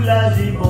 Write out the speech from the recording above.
Leula zibongi